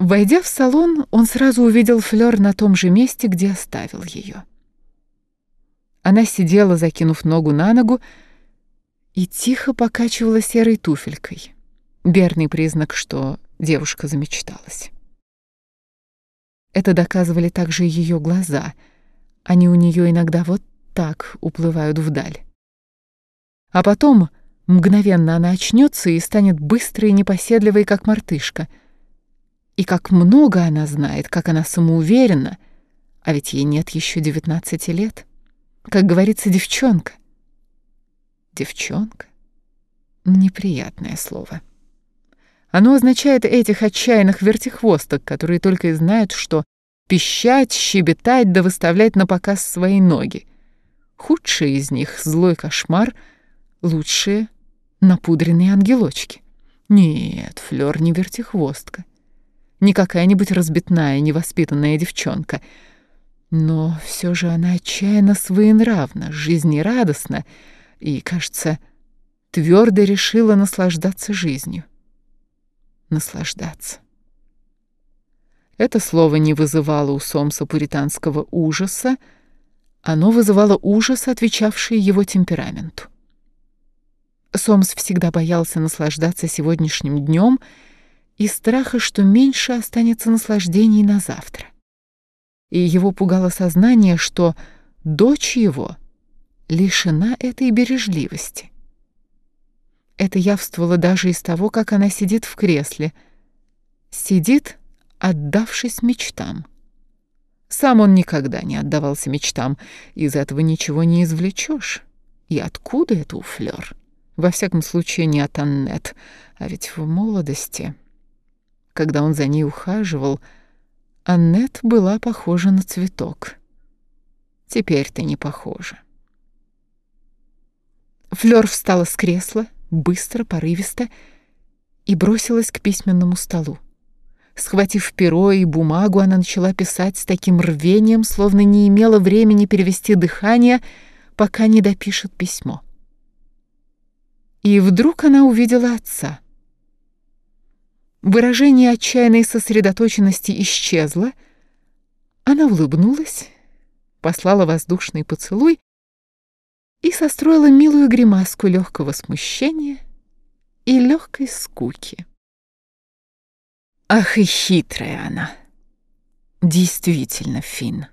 Войдя в салон, он сразу увидел Флёр на том же месте, где оставил ее. Она сидела, закинув ногу на ногу, и тихо покачивала серой туфелькой. Верный признак, что девушка замечталась. Это доказывали также ее глаза. Они у нее иногда вот так уплывают вдаль. А потом мгновенно она очнется и станет быстрой и непоседливой, как мартышка — и как много она знает, как она самоуверена, а ведь ей нет еще девятнадцати лет. Как говорится, девчонка. Девчонка — неприятное слово. Оно означает этих отчаянных вертихвосток, которые только и знают, что пищать, щебетать да выставлять на показ свои ноги. Худшие из них — злой кошмар, лучшие — напудренные ангелочки. Нет, Флёр не вертихвостка не какая-нибудь разбитная, невоспитанная девчонка. Но все же она отчаянно своенравна, жизнерадостна и, кажется, твердо решила наслаждаться жизнью. Наслаждаться. Это слово не вызывало у Сомса пуританского ужаса, оно вызывало ужас, отвечавший его темпераменту. Сомс всегда боялся наслаждаться сегодняшним днем и страха, что меньше останется наслаждений на завтра. И его пугало сознание, что дочь его лишена этой бережливости. Это явствовало даже из того, как она сидит в кресле. Сидит, отдавшись мечтам. Сам он никогда не отдавался мечтам, из этого ничего не извлечешь. И откуда это у Флёр? Во всяком случае, не от Аннет, а ведь в молодости когда он за ней ухаживал, Аннет была похожа на цветок. Теперь ты не похожа. Флёр встала с кресла, быстро, порывисто, и бросилась к письменному столу. Схватив перо и бумагу, она начала писать с таким рвением, словно не имела времени перевести дыхание, пока не допишет письмо. И вдруг она увидела отца — Выражение отчаянной сосредоточенности исчезло. Она улыбнулась, послала воздушный поцелуй и состроила милую гримаску легкого смущения и легкой скуки. Ах и хитрая она! Действительно, Финн.